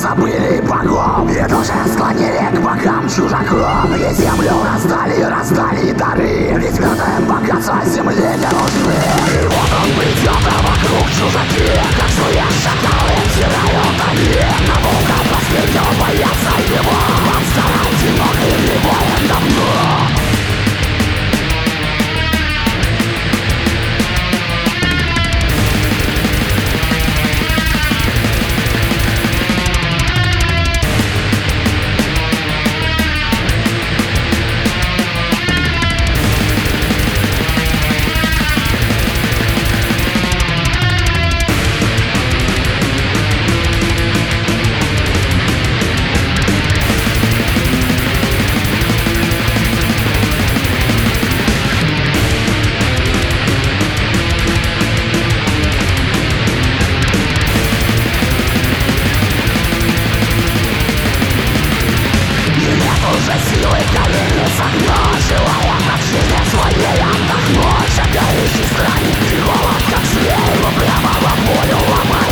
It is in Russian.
забыли богов И души склонили к богам чужаков И землю раздали, раздали дары. Ведь мертвым богатства земли не нужны И вот он придет, а вокруг чужаки Как злые шакалы теряют они На волка уже силы давились окно Желая от жизни своей отдохнуть Шагаюсь из крайних голод Как зверь, прямо во волю ломаю